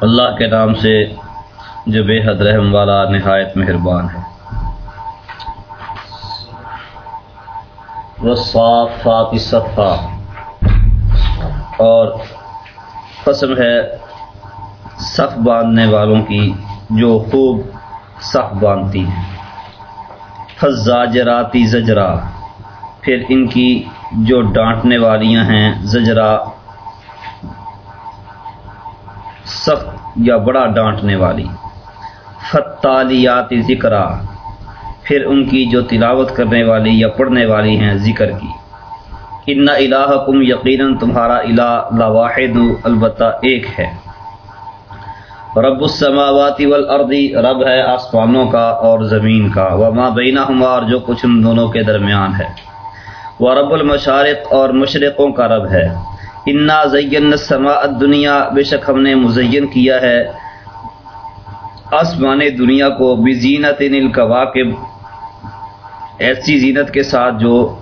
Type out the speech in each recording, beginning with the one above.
اللہ کے نام سے جو بے حد رحم والا نہایت مہربان ہے۔ وصافات صفا۔ اور قسم ہے صف باندھنے والوں کی جو خوب صف باندھتی ہیں۔ فزاجراتی زجرا۔ پھر ان کی جو ڈانٹنے والیاں ہیں، زجرا سخت یا بڑا ڈانٹنے والی۔ فتالیاتی ذکرہ پھر ان کی جو تلاوت کرنے والی یا پڑھنے والی ہیں ذکر کی۔ ان الہ کم یقیناً تمہارا الہ لاواحد البتہ ایک ہے۔ رب السماواتی والارضی رب ہے آسمانوں کا اور زمین کا۔ وما بینہما اور جو کچھ ان دونوں کے درمیان ہے۔ وہ رب المشارق اور مشرقوں کا رب ہے۔ انا زین السماء الدنیا بے شک ہم نے مزین کیا ہے۔ آسمان دنیا کو بزینت الکواکب۔ ایسی زینت کے ساتھ جو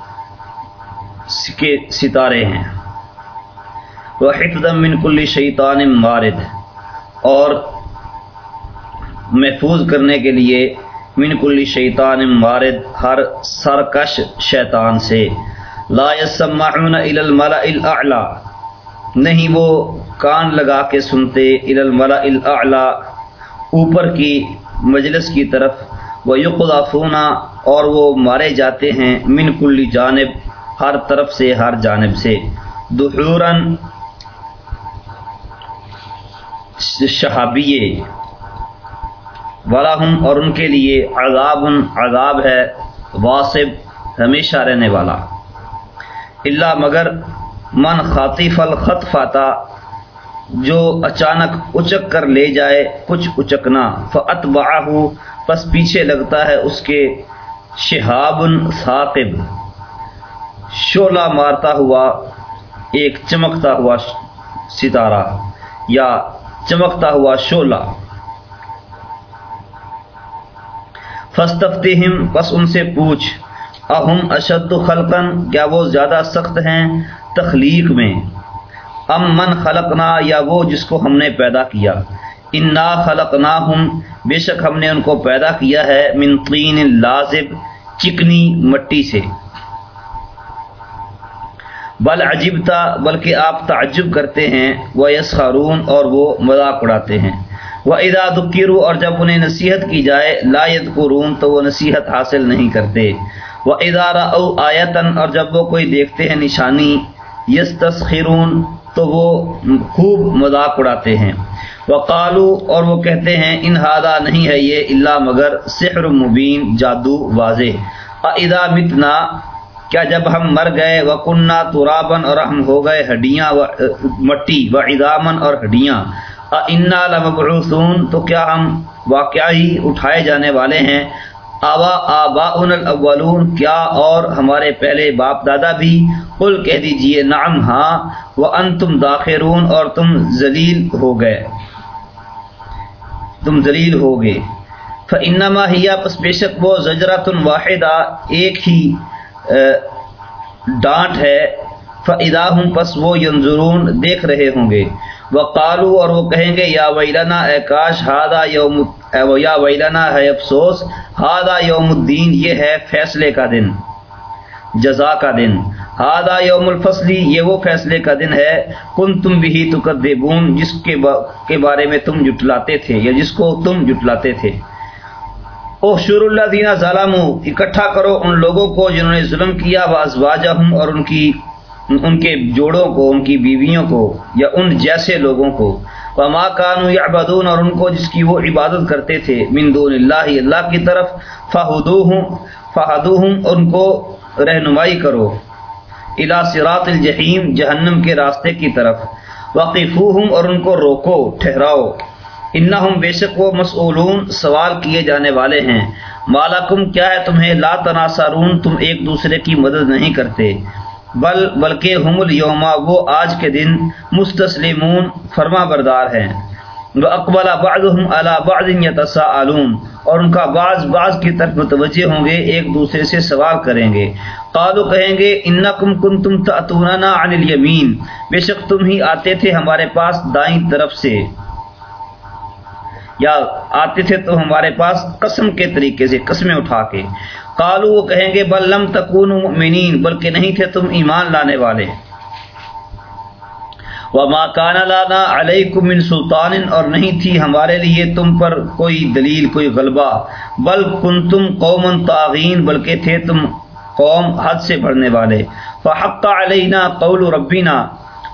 کے ستارے ہیں۔ وہ حفظ من کل شیطان مارد۔ اور محفوظ کرنے کے لیے من کل شیطان مارد۔ ہر سرکش شیطان سے۔ لا يسمعون الى الملأ الاعلى نہیں وہ کان لگا کے سنتے الى الملأ الاعلى اوپر کی مجلس کی طرف وہ یقافونہ اور وہ مارے جاتے ہیں من کل جانب، ہر طرف سے، ہر جانب سے۔ دحورن شہابیے۔ ولاحم اور ان کے لیے عذاب عذاب ہے، واصب، ہمیشہ رہنے والا۔ اللہ مگر من خاطف الخط فاتا، جو اچانک اچک کر لے جائے، کچھ اچکنا فت باہو پس پیچھے لگتا ہے اس کے شہاب ثاقب۔ شعلہ مارتا ہوا، ایک چمکتا ہوا ستارہ، یا چمکتا ہوا شعلہ۔ فستفتہم پس ان سے پوچھ اہم اشد خلقن کیا وہ زیادہ سخت ہیں؟ تخلیق میں۔ ام من خلقنا، یا وہ جس کو ہم نے پیدا کیا۔ انا خلقنا ہم بے شک ہم نے ان کو پیدا کیا ہے من طین لازب، چکنی مٹی سے۔ بل عجبتا، بلکہ آپ تعجب کرتے ہیں وہ یس خارون اور وہ مذاق اڑاتے ہیں۔ وہ ادا دکیرو اور جب انہیں نصیحت کی جائے، لا قرون تو وہ نصیحت حاصل نہیں کرتے۔ وہ ادارہ او آیتن اور جب وہ کوئی دیکھتے ہیں نشانی یس تو وہ خوب مذاق اڑاتے ہیں۔ وہ اور وہ کہتے ہیں، ان ہادہ نہیں ہے یہ اللہ، مگر سحر مبین، جادو واضح۔ ادا متنا، کیا جب ہم مر گئے وہ کنہ ترابن اور ہم ہو گئے ہڈیاں، و مٹی و ادامن اور ہڈیاں۔ انا لمبعوثون، تو کیا ہم واقعہ ہی اٹھائے جانے والے ہیں؟ آوا آبا الاولون، کیا اور ہمارے پہلے باپ دادا بھی؟ قل کہہ دیجیے، نعم ہاں وہ ان تم داخرون، اور تم ذلیل ہو گئے۔ تم ذلیل ہو گئے۔ فنما ہیا پس بے شک وہ زجرات واحدہ، ایک ہی ڈانٹ ہے۔ فدا ہوں پس وہ ینظرون، دیکھ رہے ہوں گے۔ وہ قالو اور وہ کہیں گے، یا ویلانا اے کاش ہادہ یوم یا ویلانا ہے افسوس ہادہ یوم الدین، یہ ہے فیصلے کا دن، جزا کا دن۔ ہادہ یوم الفصلی یہ وہ فیصلے کا دن ہے کن تم بھی تکدبون جس کے با، کے بارے میں تم جٹلاتے تھے، یا جس کو تم جٹلاتے تھے۔ او شر اللہ دینا ظالم اکٹھا کرو ان لوگوں کو جنہوں نے ظلم کیا بازواجہ ہوں اور ان کی ان کے جوڑوں کو، ان کی بیویوں کو یا ان جیسے لوگوں کو۔ وما کانو یعبدون اور ان کو جس کی وہ عبادت کرتے تھے من دون اللہ اللہ کی طرف۔ فہدوہم فہدوہم ان کو رہنمائی کرو۔ الى صراط الجحیم جہنم کے راستے کی طرف۔ وقفوہم اور ان کو روکو، ٹھہراؤ۔ انہم بے شک وہ مسئولون سوال کیے جانے والے ہیں۔ مالکم کیا ہے تمہیں؟ لا تناصرون، تم ایک دوسرے کی مدد نہیں کرتے۔ بل بلکہ ہم الوما وہ آج کے دن مستسلمون فرما بردار ہیں۔ وہ اقبال بعضهم على بعض يتساءلون۔ اور ان کا بعض بعض کی طرف متوجہ ہوں گے، ایک دوسرے سے سوال کریں گے۔ قالو کہیں گے انکم کنتم تاتوننا عن الیمین بے شک تم ہی آتے تھے ہمارے پاس دائیں طرف سے۔ یا آتے تھے تو ہمارے پاس قسم کے طریقے سے، قسمیں اٹھا کے۔ قالو وہ کہیں گے، بل لم تکون مؤمنین، بلکہ نہیں تھے تم ایمان لانے والے۔ وما کان لانا علیکم من سلطان، اور نہیں تھی ہمارے لیے تم پر کوئی دلیل، کوئی غلبہ۔ بل کنتم قوم طاغین، بلکہ تھے تم قوم حد سے بڑھنے والے۔ فحق علینا قول ربنا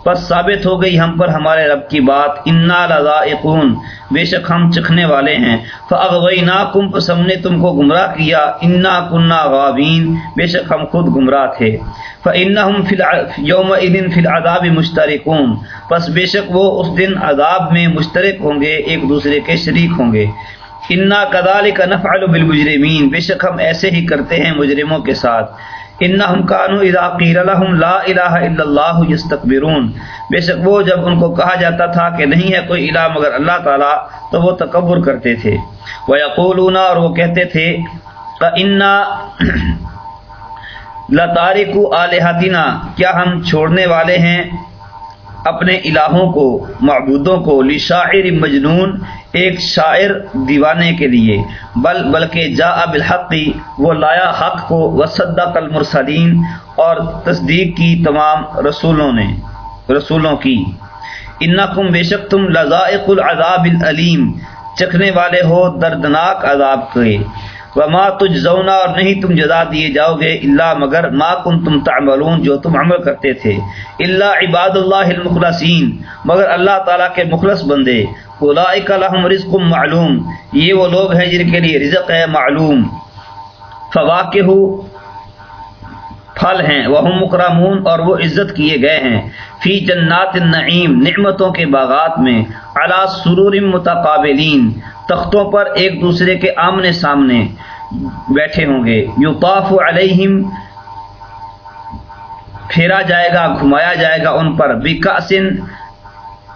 پس ثابت ہو گئی ہم پر ہمارے رب کی بات، انا لذائقون۔ بے شک ہم چکھنے والے ہیں۔ فاغویناکم پس ہم نے تم کو گمراہ کیا۔ انا کننا غابین بے شک ہم خود گمراہ تھے۔ فانہم فی یومئذ فی العذاب مشترکون پس بے شک وہ اس دن عذاب میں مشترک ہوں گے، ایک دوسرے کے شریک ہوں گے۔ انا کذالک نفعل بالمجرمین بے شک ہم ایسے ہی کرتے ہیں مجرموں کے ساتھ۔ انہم کانوا اذا قیل لهم لا الہ الا اللہ یستكبرون بے شک وہ جب ان کو کہا جاتا تھا کہ نہیں ہے کوئی الہ مگر اللہ تعالی، تو وہ تکبر کرتے تھے۔ ویقولون اور وہ کہتے تھے انا لتارکو الہتنا کیا ہم چھوڑنے والے ہیں اپنے الہوں کو، معبودوں کو، لشاعر مجنون۔ ایک شاعر دیوانے کے لیے، بل، بلکہ جا بالحقی وہ لایا حق کو، وصدق المرسلین اور تصدیق کی تمام رسولوں نے، رسولوں کی۔ انکم بے شک تم لذائق العذاب العلیم چکھنے والے ہو دردناک عذاب کے۔ وما تجزونا، اور نہیں تم جزا دیے جاؤ گے اللہ مگر ما کن تم تعملون، جو تم عمل کرتے تھے۔ اللہ عباد اللہ المخلصین مگر اللہ تعالیٰ کے مخلص بندے۔ اولئک لهم رزق معلوم۔ یہ وہ لوگ ہیں جن کے لیے رزق ہے معلوم۔ فواکہ پھل ہیں۔ وہ مکرمون اور وہ عزت کیے گئے ہیں۔ فی جنات النعیم، نعمتوں کے باغات میں۔ علی سرور متقابلین، تختوں پر ایک دوسرے کے آمنے سامنے بیٹھے ہوں گے۔ یطاف علیہم، پھیرا جائے گا، گھمایا جائے گا ان پر۔ بکاسن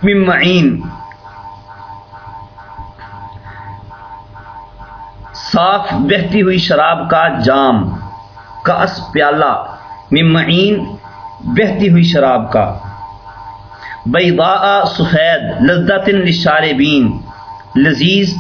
من صاف بہتی ہوئی شراب کا جام، کا اس پیالہ ممعین بہتی ہوئی شراب کا۔ بیضاء سفید، لذت للشاربین، لذیذ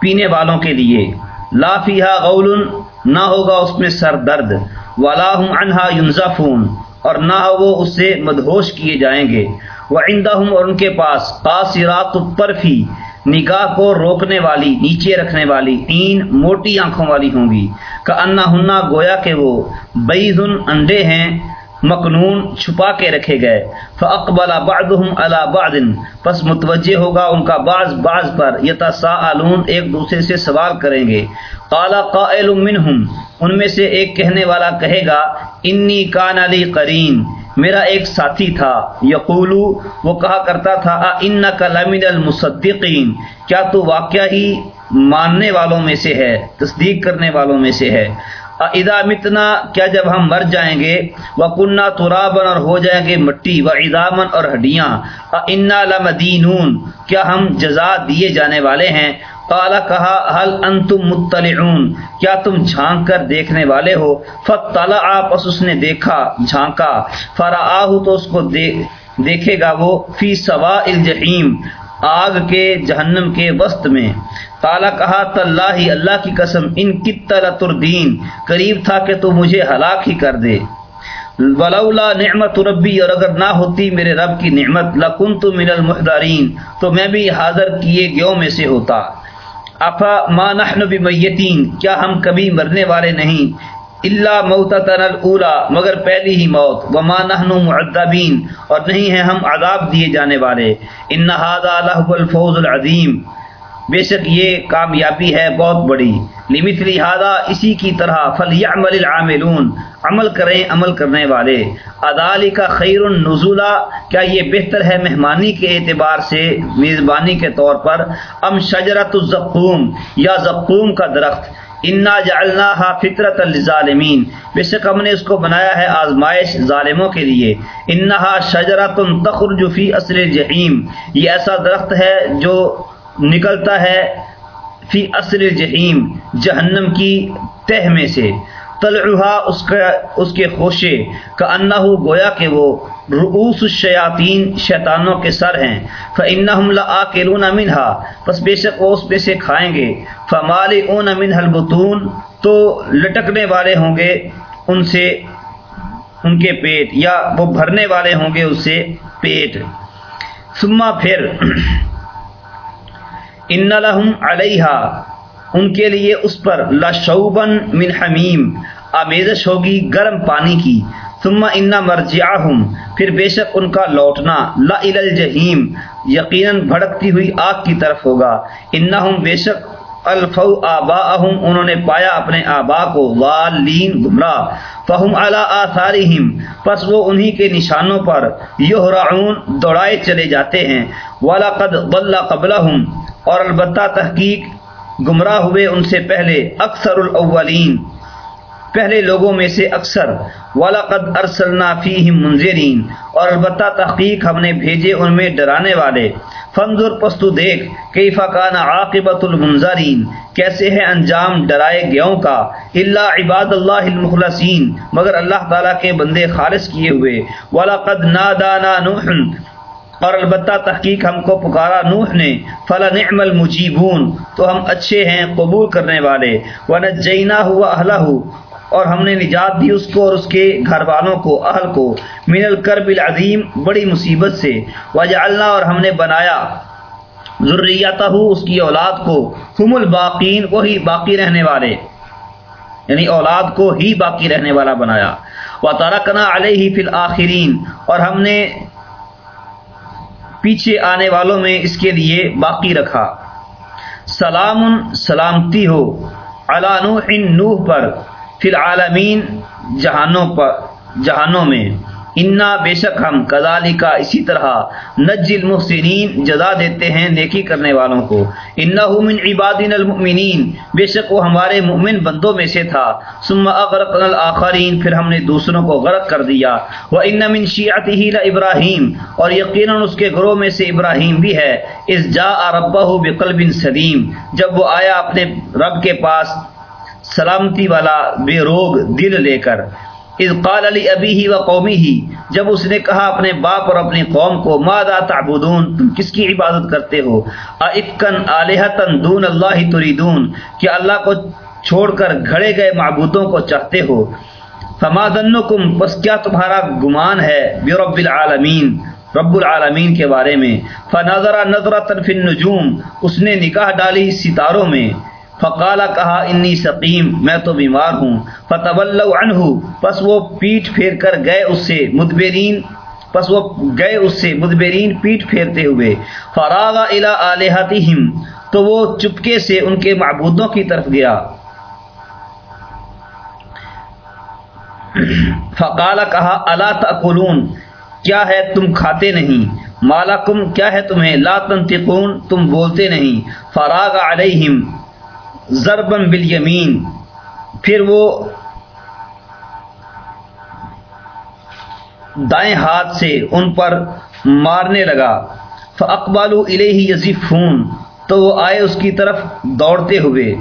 پینے والوں کے لیے۔ لا فیہا غول، نہ ہوگا اس میں سر درد، ولا هم عنها ينزفون اور نہ وہ اس سے مدہوش کیے جائیں گے۔ وعندهم اور ان کے پاس، قاصرات الطرفی نگاہ کو روکنے والی، نیچے رکھنے والی، تین موٹی آنکھوں والی ہوں گی۔ کا انا ہننا گویا کہ وہ بیزن انڈے ہیں مقنون چھپا کے رکھے گئے۔ فاقبل بعضهم على بعض۔ پس متوجہ ہوگا ان کا بعض بعض پر۔ یتساءلون ایک دوسرے سے سوال کریں گے۔ قال قائل منهم۔ ان میں سے ایک کہنے والا کہے گا انی کان علی قرین میرا ایک ساتھی تھا، یقولو، وہ کہا کرتا تھا ان کا لمن المصدقین، کیا تو واقعہ ہی ماننے والوں میں سے ہے، تصدیق کرنے والوں میں سے ہے؟ ادا متنا، کیا جب ہم مر جائیں گے؟ وہ کنہ ترابن اور ہو جائیں گے مٹی، و ادامن اور ہڈیاں۔ انا لمدینون، کیا ہم جزا دیے جانے والے ہیں؟ قال، کہا حل انتم مطلعون، کیا تم جھانک کر دیکھنے والے ہو؟ فطلع پس اس نے دیکھا، جھانکا۔ فرآہ تو اس کو دیکھے گا وہ، فی سوا الجحیم، آگ کے جہنم کے وسط میں۔ تالا کہا، تاللہ، اللہ کی قسم، ان کی تردین، قریب تھا کہ تو مجھے ہلاک ہی کر دے۔ ولولا نعمت ربی، اور اگر نہ ہوتی میرے رب کی نعمت، لکنت من المحضرین تو میں بھی حاضر کیے گیوں میں سے ہوتا۔ افا ما نحن بمیتین، کیا ہم کبھی مرنے والے نہیں؟ اللہ موتتنا تنلا مگر پہلی ہی موت۔ وما نحن معذبین، اور نہیں ہیں ہم عذاب دیے جانے والے۔ ان هذا الفوز العظیم۔ بے شک یہ کامیابی ہے بہت بڑی۔ لمثل هذا اسی کی طرح فلیعمل العاملون، عمل کریں عمل کرنے والے۔ ادالی کا خیر النزولا کیا یہ بہتر ہے مہمانی کے اعتبار سے؟ میزبانی کے طور پر، ام شجرت الزقوم، یا زقوم کا درخت۔ انا جعلناها فطرت الظالمین بے شک ہم نے اس کو بنایا ہے آزمائش ظالموں کے لیے۔ انہا شجرت تخرج فی اصل الجحیم۔ یہ ایسا درخت ہے جو نکلتا ہے فی اصل الجحیم، جہنم کی تہ میں سے۔ طلعها اس کا، اس کے خوشے کا انہو گویا کہ وہ رؤوس الشیاطین، شیطانوں کے سر ہیں۔ فإنہم لآکلون منہا پس بے شک وہ اس پہ سے کھائیں گے۔ فمالئون منها البطون۔ تو لٹکنے والے ہوں گے ان سے ان کے پیٹ، یا وہ بھرنے والے ہوں گے اس سے پیٹ۔ ثم پھر ان لہم علیہا ان کے لیے اس پر لشوبن من حمیم آمیزش ہوگی گرم پانی کی۔ ثم ان مرجعہم پھر بے شک ان کا لوٹنا۔ لا الجحیم یقیناً بھڑکتی ہوئی آگ کی طرف ہوگا۔ انہم بے شک الفو آباءہم انہوں نے پایا اپنے آبا کو۔ والین گمراہ۔ فہم علی آثارہم پس وہ انہی کے نشانوں پر یہرعون دوڑائے چلے جاتے ہیں۔ وَلَقَدْ ضَلَّ قَبْلَهُمْ اور البتہ تحقیق گمراہ ہوئے ان سے پہلے اکثر الاولین۔ پہلے لوگوں میں سے اکثر۔ وَلَقَدْ أَرْسَلْنَا فِيهِمْ مُنذِرِينَ۔ اور البتہ تحقیق ہم نے بھیجے ان میں ڈرانے والے۔ فنظر پستو دیکھ، کیف کان عاقبت المنظرین کیسے ہے انجام ڈرائے گیوں کا۔ اللہ عباد اللہ المخلصین مگر اللہ تعالیٰ کے بندے خالص کیے ہوئے۔ وَلَقَدْ نَادَانَا نُوحٌ۔ اور البتہ تحقیق ہم کو پکارا نوح نے فلا نعم المجیبون تو ہم اچھے ہیں، قبول کرنے والے ونجینا ہوا اہلہ اور ہم نے نجات دی اس کو اور اس کے گھر والوں کو، اہل کو، من الکرب العظیم بڑی مصیبت سے، وجعلنا، اور ہم نے بنایا ذریتہ اس کی اولاد کو ہم الباقین وہی باقی رہنے والے یعنی اولاد کو ہی باقی رہنے والا بنایا۔ وَتَرَكْنَا عَلَيْهِ فِي الْآخِرِينَ، اور ہم نے پیچھے آنے والوں میں اس کے لیے باقی رکھا۔ سلام سلامتی ہو۔ علا نوح نوح پر، فی العالمین جہانوں پر، جہانوں میں۔ انا بے شک ہم کزالی کا اسی طرح نج المحسنین جزا دیتے ہیں، نیکی کرنے والوں کو۔ انا من عبادین المؤمنین۔ بے شک وہ ہمارے مؤمن بندوں میں سے تھا۔ ثم اغرقنا الاخرین پھر ہم نے دوسروں کو غرق کر دیا۔ وہ ان من شیعته ابراہیم اور یقیناً اس کے گروہ میں سے ابراہیم بھی ہے۔ اس جا ربہ بقلب سلیم جب وہ آیا اپنے رب کے پاس، سلامتی والا بے روگ دل لے کر۔ اذ قال علی ابی ہی و قومی ہی جب اس نے کہا اپنے باپ اور اپنی قوم کو مادا تعبدون؟ تم کس کی عبادت کرتے ہو؟ افکن آلہتن دون اللہ تریدون کہ اللہ کو چھوڑ کر گھڑے گئے معبودوں کو چاہتے ہو؟ فما دنکم پس کیا تمہارا گمان ہے برب العالمین، رب العالمین کے بارے میں؟ فنظر نظرۃ فی النجوم، اس نے نکاح ڈالی ستاروں میں۔ فقالا کہا، انی سقیم، میں تو بیمار ہوں. فتح عنہ، پس وہ پیٹ پھیر کر گئے اس سے مدبرین، پس وہ گئے اس سے مدبرین پیٹ پھیرتے ہوئے۔ فراغ الا آلہتہم تو وہ چپکے سے ان کے معبودوں کی طرف گیا۔ فقال کہا اللہ تقولون کیا ہے تم کھاتے نہیں؟ مالکم کیا ہے تمہیں؟ لا تنتقون تم بولتے نہیں۔ فراغ علیہم ضربن بالیمین پھر وہ دائیں ہاتھ سے ان پر مارنے لگا۔ فاقبال الیہ یزفون تو وہ آئے اس کی طرف دوڑتے ہوئے۔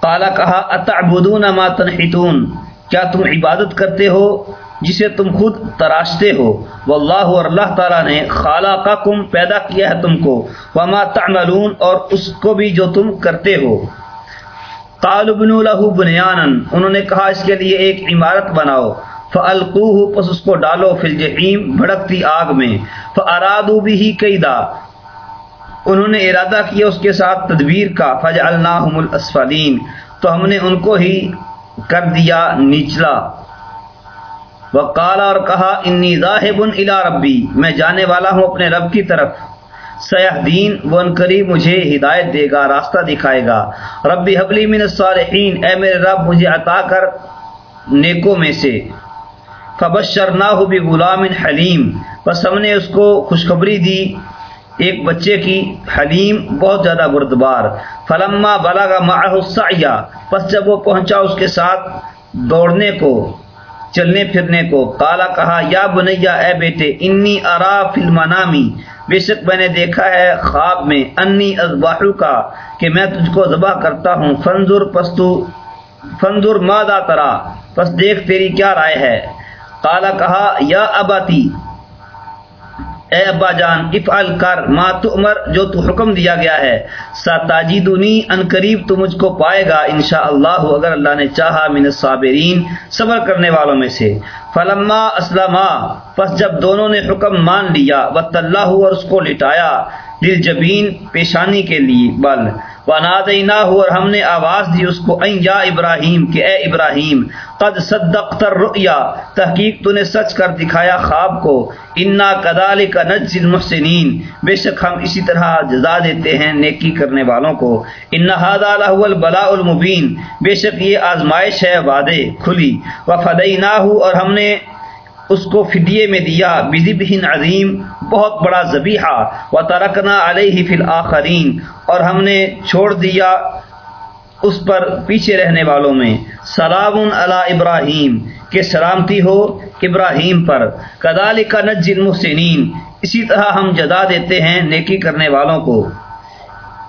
قالا کہا اتعبدون ما تنحتون؟ کیا تم عبادت کرتے ہو جسے تم خود تراشتے ہو؟ واللہ اور اللہ تعالیٰ نے خالقکم پیدا کیا ہے تم کو۔ وما تعملون اور اس کو بھی جو تم کرتے ہو۔ قالبن له بنیانا، انہوں نے کہا اس کے لیے ایک عمارت بناؤ۔ فالقوه پس اس کو ڈالو فی الجحیم بھڑکتی آگ میں۔ فارادوا به کیدا انہوں نے ارادہ کیا اس کے ساتھ تدبیر کا۔ فجعلناهم الاسفلین تو ہم نے ان کو ہی کر دیا نیچلا۔ وقال اور کہا انی ذاہب الی ربی میں جانے والا ہوں اپنے رب کی طرف۔ سیاح دین ون قریب مجھے ہدایت دے گا، راستہ دکھائے گا۔ ربی حبلی من الصالحین، اے میرے رب، مجھے عطا کر نیکوں میں سے۔ فبشر نہ ہو بھی غلام حلیم بس ہم نے اس کو خوشخبری دی، ایک بچے کی حلیم، بہت زیادہ بردبار۔ فلما بلا کا معاہسیہ پس جب وہ پہنچا اس کے ساتھ دوڑنے کو، چلنے پھرنے کو کالا کہا، یا بنیا، اے بیٹے، انی ارا فلمانامی بے شک میں نے دیکھا ہے خواب میں، انی ازباحو کا کہ میں تجھ کو ذبح کرتا ہوں۔ فنزر پستو فنزور مادا ترا؟ پس دیکھ تیری کیا رائے ہے۔ کالا کہا، یا اباتی اے ابا جان، افعل کر، ما تؤمر، جو تو حکم دیا گیا ہے۔ ستاجدنی ان قریب تو مجھ کو پائے گا انشاءاللہ، اگر اللہ نے چاہا من الصابرین، صبر کرنے والوں میں سے۔ فلما اسلما، پس جب دونوں نے حکم مان لیا وطلہ اور اس کو لٹایا۔ دل جبین پیشانی کے لیے، بل۔ ونادینہ اور ہم نے آواز دی اس کو این یا ابراہیم، کہ اے ابراہیم، قد صدقت الرؤیا تحقیق تو نے سچ کر دکھایا خواب کو۔ انا کذالک نجزی المحسنین۔ بے شک ہم اسی طرح جزا دیتے ہیں نیکی کرنے والوں کو۔ ان هذا له البلاء المبین بے شک یہ آزمائش ہے، وعدے کھلی۔ وفدیناہ اور ہم نے اس کو فدیے میں دیا۔ بذبح عظیم، بہت بڑا ذبیحہ۔ و ترکنا علیہ فی الاخرین اور ہم نے چھوڑ دیا اس پر پیچھے رہنے والوں میں۔ سلام علی ابراہیم کہ سلامتی ہو ابراہیم پر۔ کدال کا نج المحسنین۔ اسی طرح ہم جدا دیتے ہیں نیکی کرنے والوں کو۔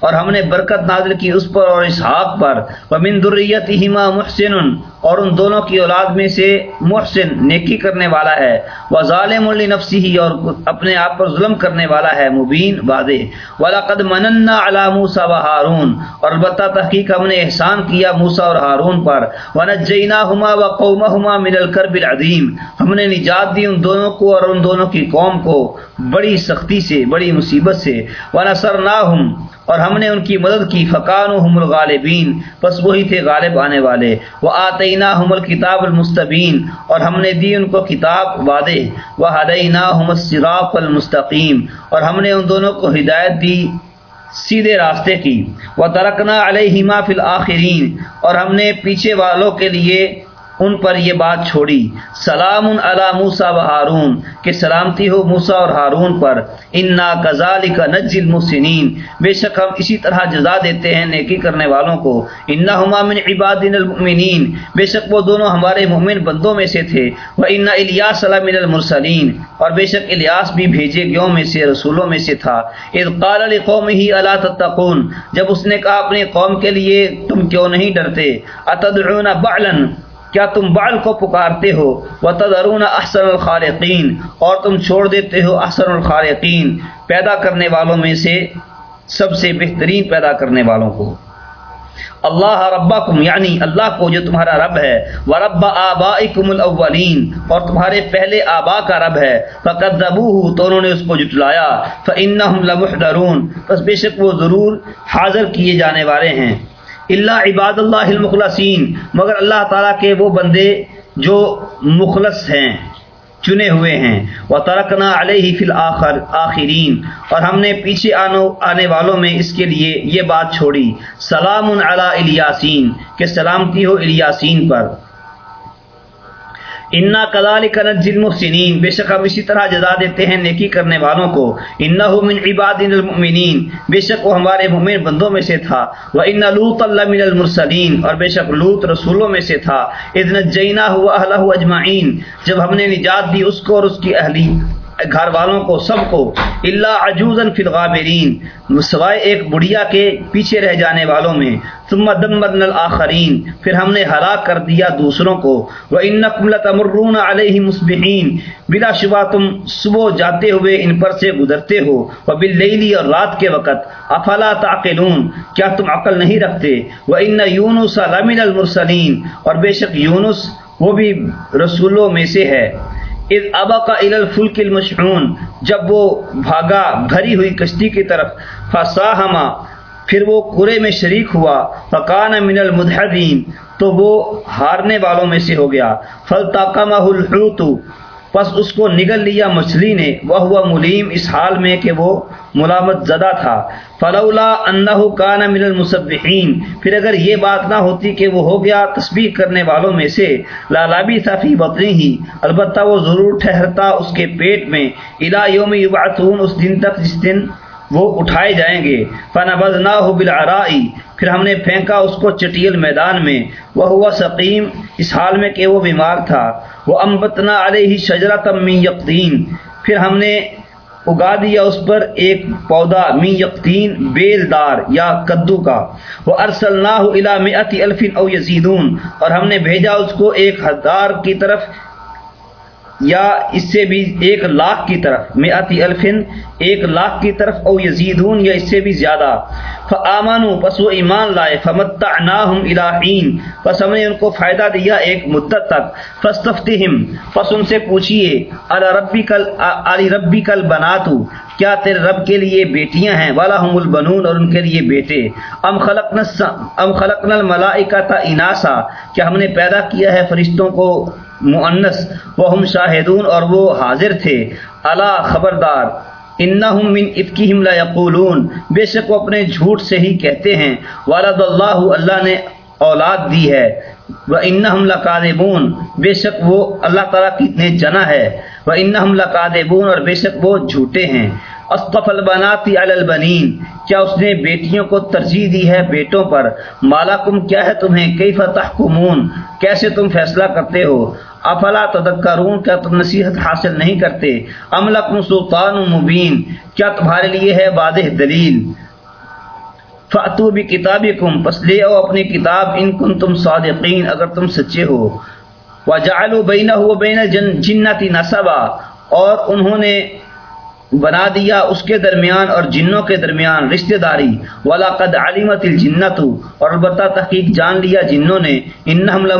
اور ہم نے برکت نازل کی اس پر اور اسحاق پر۔ ومن ذریتہما محسن اور ان دونوں کی اولاد میں سے محسن نیکی کرنے والا ہے۔ وہ ظالم لنفسی ہی اور اپنے آپ پر ظلم کرنے والا ہے۔ مبین، واضح۔ ولاقد مننا علی موسا و ہارون اور البتہ تحقیق ہم نے احسان کیا موسا اور ہارون پر۔ ونجینا ہما و قوم ہما من الکرب العظیم ہم نے نجات دی ان دونوں کو اور ان دونوں کی قوم کو بڑی سختی سے، بڑی مصیبت سے۔ ونصرناہم اور ہم نے ان کی مدد کی فقان الغالبین بس وہی تھے غالب آنے والے۔ وہ آتئینہ حمل کتاب المستبین اور ہم نے دی ان کو کتاب وعدے۔ وہ ہدینہ حمد صراف المستقیم اور ہم نے ان دونوں کو ہدایت دی، سیدھے راستے کی۔ وہ ترکنا علیہما فی الآخرین اور ہم نے پیچھے والوں کے لیے ان پر یہ بات چھوڑی، سلام علی موسا و ہارون، کہ سلامتی ہو موسا اور ہارون پر۔ انا کزال کا نج المحسنین۔ بے شک ہم اسی طرح جزا دیتے ہیں نیکی کرنے والوں کو۔ انا من عباد المؤمنین۔ بے شک وہ دونوں ہمارے مومن بندوں میں سے تھے۔ وہ انا الیاس من المرسلین۔ اور بے شک الیاس بھی بھیجے گیوں میں سے، رسولوں میں سے تھا۔ اذ قال لقوم ہی اللہ تتقون۔ جب اس نے کہا اپنی قوم کے لیے تم کیوں نہیں ڈرتے؟ اتدعون بعلن کیا تم بال کو پکارتے ہو؟ و تدرون احسن الخالقین اور تم چھوڑ دیتے ہو احسن الخالقین پیدا کرنے والوں میں سے سب سے بہترین پیدا کرنے والوں کو۔ اللہ ربا کم یعنی اللہ کو جو تمہارا رب ہے۔ وہ رب آبا الاولین اور تمہارے پہلے آبا کا رب ہے۔ فقط تو انہوں نے اس کو جٹلایا فن لمحدرون بس بے شک وہ ضرور حاضر کیے جانے والے ہیں۔ اللہ عباد اللہ المخلصین، مگر اللہ تعالیٰ کے وہ بندے جو مخلص ہیں، چنے ہوئے ہیں۔ وہ ترکنا علیہ فی الآخر آخرین۔ اور ہم نے پیچھے آنے والوں میں اس کے لیے یہ بات چھوڑی۔ سلام علی الیاسین کہ سلامتی ہو الیاسین پر۔ انا کلال کنجل محسنین بے شک ہم اسی طرح جزا دیتے ہیں نیکی کرنے والوں کو۔ انا من عباد المؤمنین بے شک وہ ہمارے مومن بندوں میں سے تھا۔ وہ ان لوت اللہ من المرسلین اور بے شک لوت رسولوں میں سے تھا۔ ادن جینا ہوا اجمعین جب ہم نے نجات دی اس کو اور اس کی اہلی۔ گھر والوں کو، سب کو اللہ عجوزن فی الغابرین، سوائے ایک بڑھیا کے پیچھے رہ جانے والوں میں، ثم دمرنا الاخرین پھر ہم نے ہلاک کر دیا دوسروں کو وانکم لتمرون علیہ مصبحین بلا شبہ تم صبح جاتے ہوئے ان پر سے گزرتے ہو وباللیل اور رات کے وقت، افلا تعقلون، کیا تم عقل نہیں رکھتے؟ وان یونس لمن المرسلین اور بے شک یونس وہ بھی رسولوں میں سے ہے۔ اذ ابقا الى الفلك المشحون جب وہ بھاگا بھری ہوئی کشتی کی طرف فساہما پھر وہ کرے میں شریک ہوا، فکان من المدحدین، تو وہ ہارنے والوں میں سے ہو گیا فلتقمه الحوت پس اس کو نگل لیا مچھلی نے وہ ہوا ملیم اس حال میں کہ وہ ملامت زدہ تھا۔ فلولا انہ کان من المصبحین پھر اگر یہ بات نہ ہوتی کہ وہ ہو گیا تسبیح کرنے والوں میں سے لالابی صافی فی بطنی ہی البتہ وہ ضرور ٹھہرتا اس کے پیٹ میں۔ الا یوم یبعثون اس دن تک، جس دن وہ اٹھائے جائیں گے۔ فنبذناہ بالعرائی پھر ہم نے پھینکا اس کو چٹیل میدان میں۔ وہ ہوا سقیم اس حال میں کہ وہ بیمار تھا۔ وہ امبتنا علیہ شجرا تم یقین پھر ہم نے اگا دیا اس پر ایک پودا می یقین بیل دار یا کدو کا۔ وہ ارسل الفین او یزیدون اور ہم نے بھیجا اس کو ایک ہزار کی طرف۔ یا اس سے بھی ایک لاکھ کی طرف میں آتی الفن ایک لاکھ کی طرف، او یزیدون، یا اس سے بھی زیادہ۔ فآمن پس وہ ایمان لائے فمتا الہین پس ہم نے ان کو فائدہ دیا ایک مدت تک۔ فستفتہم پس ان سے پوچھئے علی ربی کل علی ربی کل بناتو کیا تیرے رب کے لیے بیٹیاں ہیں؟ والا ہم البنون، اور ان کے لیے بیٹے۔ ام خلقنا ام خلقنا الملائکہ اناسا۔ کیا ہم نے پیدا کیا ہے فرشتوں کو؟ معنس وہ ہم شاہدون اور وہ حاضر تھے۔ اللہ خبردار، انہم من افکہم لا یقولون، بے شک وہ اپنے جھوٹ سے ہی کہتے ہیں۔ والد اللہ اللہ نے اولاد دی ہے۔ وہ انہم لقادبون بے شک وہ اللہ تعالیٰ کی اتنے جنا ہے۔ وہ انہم لقادبون اور بے شک وہ جھوٹے ہیں۔ اسقف البناتی علی البنین، کیا اس نے بیٹیوں کو ترجیح دی ہے بیٹوں پر؟ مالاکم، کیا ہے تمہیں؟ کئی فتح کیسے تم فیصلہ کرتے ہو؟ افلا تذکرون؟ کیا تم نصیحت حاصل نہیں کرتے؟ املکم سلطان مبین، کیا تمہارے لیے ہے واضح دلیل؟ فاتو بھی کتابی کم پس لے او اپنی کتاب، ان کن تم صادقین، اگر تم سچے ہو۔ وجعلوا بینہ و بین جنتی نصبا، اور انہوں نے بنا دیا اس کے درمیان اور جنوں کے درمیان رشتہ داری۔ والا قد علیمت الجنت اور البتہ تحقیق جان لیا جنوں نے۔ ان حملہ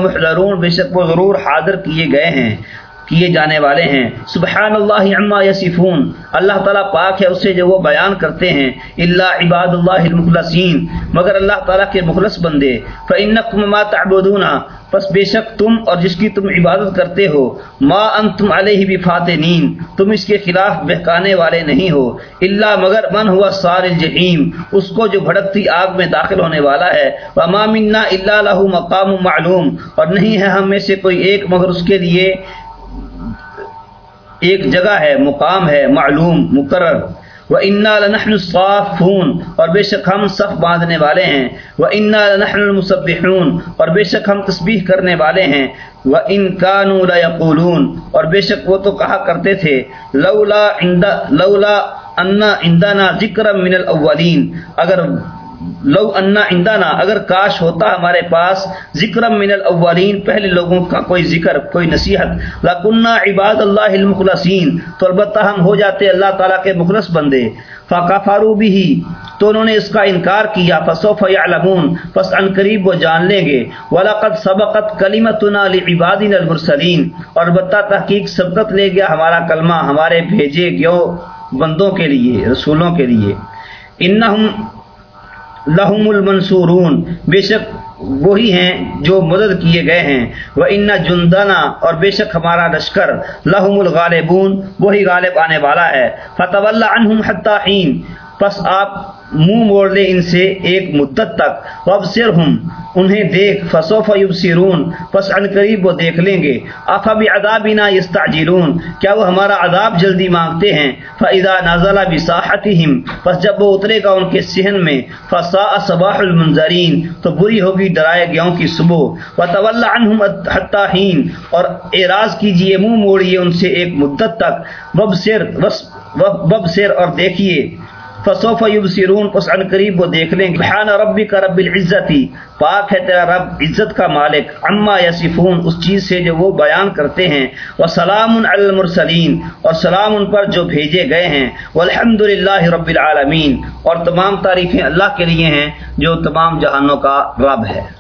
بے شک وہ ضرور حاضر کیے گئے ہیں، کیے جانے والے ہیں۔ سبحان اللہ عما یسفون اللہ تعالیٰ پاک ہے، اسے جو وہ بیان کرتے ہیں۔ اللہ عباد اللہ المخلصین مگر اللہ تعالیٰ کے مخلص بندے۔ فَإِنَّكُمْ مَا تَعْبُدُونَ۔ پس بے شک تم اور جس کی تم عبادت کرتے ہو، ما انتم علیہ بفاتنین، تم اس کے خلاف بہکانے والے نہیں ہو اللہ مگر من ہوا سار الجحیم، اس کو جو بھڑکتی آگ میں داخل ہونے والا ہے، وما منا الا له مقام معلوم، اور نہیں ہے ہم میں سے کوئی ایک مگر اس کے لیے ایک جگہ ہے، مقام ہے، معلوم، مقرر۔ وہ انا لنحن الصافون اور بے شک ہم صف باندھنے والے ہیں۔ وہ انا لنحن اور بے شک ہم تسبیح کرنے والے ہیں۔ وہ ان کانوا اور بے شک وہ تو کہا کرتے تھے، لولا عند لولا ان عندنا ذکر من الاولین اگر لو انا اندانا اگر کاش ہوتا ہمارے پاس ذکر من الاولین، پہلے لوگوں کا کوئی ذکر، کوئی نصیحت لکنہ عباد اللہ المخلصین، تو البتہ ہم ہو جاتے اللہ تعالیٰ کے مخلص بندے۔ فاقافارو بھی ہی تو انہوں نے اس کا انکار کیا فصوف یعلمون، پس ان قریب وہ جان لیں گے۔ ولاقت سبقت کلیمتنا لعبادنا المرسلین اور البتہ تحقیق سبقت لے گیا ہمارا کلمہ، ہمارے بھیجے گیو بندوں کے لیے، رسولوں کے لیے۔ انہم لہم المنصورون۔ بے شک وہی ہیں جو مدد کیے گئے ہیں۔ وہ ان جندنا، اور بے شک ہمارا لشکر، لہم الغالبون، وہی غالب آنے والا ہے۔ فتح اللہ عنہم حتین پس آپ منہ موڑ لے ان سے ایک مدت تک۔ وب سر ہوں انہیں دیکھ فصوف یبصرون، پس ان قریب وہ دیکھ لیں گے۔ آفا بھی عذابنا یستعجلون، کیا وہ ہمارا عذاب جلدی مانگتے ہیں؟ فاذا نزل بساحتهم پس جب وہ اترے گا ان کے صحن میں فساء صباح المنذرین، تو بری ہوگی ڈرائے گیوں کی صبح۔ وتولى عنهم حتى حين اور اعراض کیجیے، منہ موڑیے ان سے ایک مدت تک۔ وب سر وب سر اور دیکھیے فصوف یبصرون، پس ان قریب وہ دیکھ لیں سبحان ربک رب العزتی، پاک ہے تیرا رب، عزت کا مالک، عما یصفون۔ اس چیز سے جو وہ بیان کرتے ہیں، وسلام علی المرسلین۔ اور سلام ان پر جو بھیجے گئے ہیں۔ والحمد للہ رب العالمین۔ اور تمام تعریفیں اللہ کے لیے ہیں، جو تمام جہانوں کا رب ہے۔